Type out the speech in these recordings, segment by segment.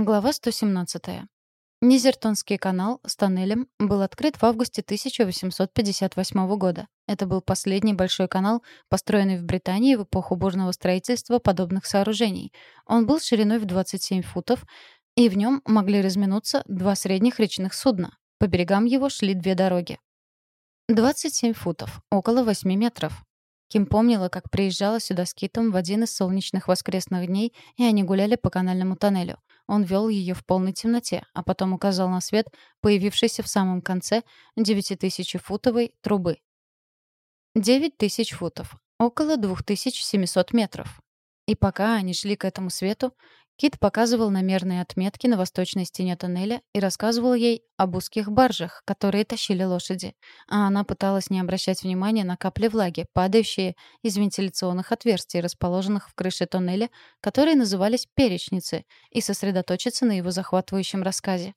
Глава 117. Низертонский канал с тоннелем был открыт в августе 1858 года. Это был последний большой канал, построенный в Британии в эпоху бурного строительства подобных сооружений. Он был шириной в 27 футов, и в нем могли разминуться два средних речных судна. По берегам его шли две дороги. 27 футов, около 8 метров. Ким помнила, как приезжала сюда с Китом в один из солнечных воскресных дней, и они гуляли по канальному тоннелю. Он вел ее в полной темноте, а потом указал на свет, появившийся в самом конце девятитысячефутовой трубы. Девять тысяч футов. Около 2700 метров. И пока они шли к этому свету, Кит показывал намерные отметки на восточной стене тоннеля и рассказывал ей об узких баржах, которые тащили лошади. А она пыталась не обращать внимания на капли влаги, падающие из вентиляционных отверстий, расположенных в крыше тоннеля, которые назывались «перечницы», и сосредоточиться на его захватывающем рассказе.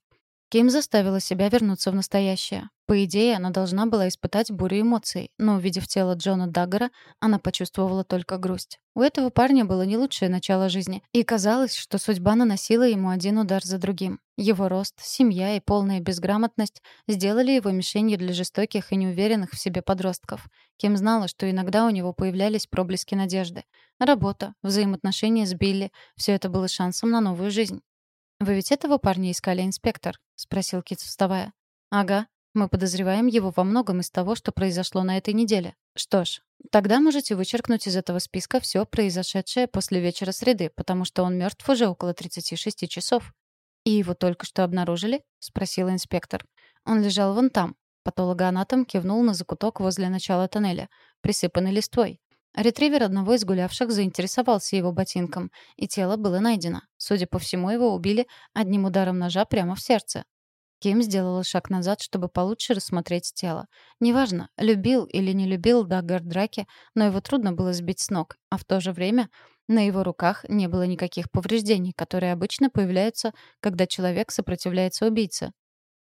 Ким заставила себя вернуться в настоящее. По идее, она должна была испытать бурю эмоций, но, увидев тело Джона Даггера, она почувствовала только грусть. У этого парня было не лучшее начало жизни, и казалось, что судьба наносила ему один удар за другим. Его рост, семья и полная безграмотность сделали его мишенью для жестоких и неуверенных в себе подростков. Ким знала, что иногда у него появлялись проблески надежды. Работа, взаимоотношения с Билли — все это было шансом на новую жизнь. «Вы ведь этого парня искали, инспектор?» — спросил Кит, вставая. «Ага. Мы подозреваем его во многом из того, что произошло на этой неделе. Что ж, тогда можете вычеркнуть из этого списка все произошедшее после вечера среды, потому что он мертв уже около 36 часов». «И его только что обнаружили?» — спросил инспектор. «Он лежал вон там». Патологоанатом кивнул на закуток возле начала тоннеля, присыпанный листвой. Ретривер одного из гулявших заинтересовался его ботинком, и тело было найдено. Судя по всему, его убили одним ударом ножа прямо в сердце. Ким сделала шаг назад, чтобы получше рассмотреть тело. Неважно, любил или не любил Даггар драки, но его трудно было сбить с ног, а в то же время на его руках не было никаких повреждений, которые обычно появляются, когда человек сопротивляется убийце.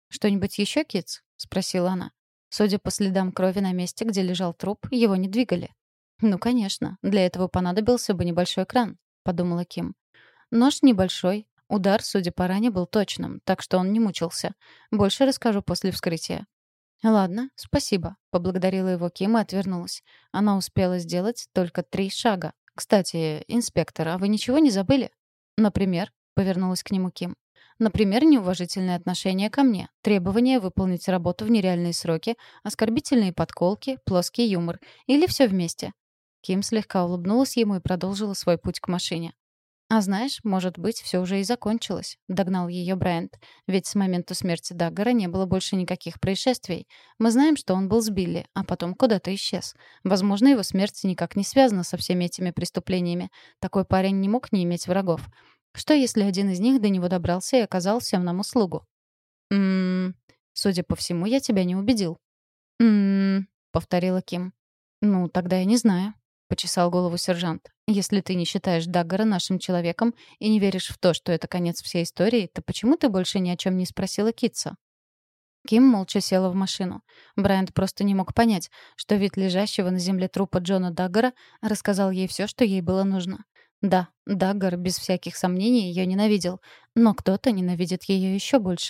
«Что-нибудь еще, Китс?» — спросила она. Судя по следам крови на месте, где лежал труп, его не двигали. «Ну, конечно. Для этого понадобился бы небольшой кран», — подумала Ким. Нож небольшой. Удар, судя по ране, был точным, так что он не мучился. Больше расскажу после вскрытия. «Ладно, спасибо», — поблагодарила его Ким и отвернулась. Она успела сделать только три шага. «Кстати, инспектор, а вы ничего не забыли?» «Например?» — повернулась к нему Ким. Например, неуважительное отношение ко мне, требование выполнить работу в нереальные сроки, оскорбительные подколки, плоский юмор. Или все вместе. Ким слегка улыбнулась ему и продолжила свой путь к машине. «А знаешь, может быть, все уже и закончилось», — догнал ее Брайант. «Ведь с момента смерти Даггара не было больше никаких происшествий. Мы знаем, что он был с Билли, а потом куда-то исчез. Возможно, его смерть никак не связана со всеми этими преступлениями. Такой парень не мог не иметь врагов. Что, если один из них до него добрался и оказал всем нам услугу?» «М-м-м, судя по всему, я тебя не убедил». «М-м-м», повторила Ким. «Ну, тогда я не знаю». — почесал голову сержант. «Если ты не считаешь Даггара нашим человеком и не веришь в то, что это конец всей истории, то почему ты больше ни о чем не спросила Китса?» Ким молча села в машину. Брайант просто не мог понять, что вид лежащего на земле трупа Джона Даггара рассказал ей все, что ей было нужно. Да, Даггар без всяких сомнений ее ненавидел, но кто-то ненавидит ее еще больше.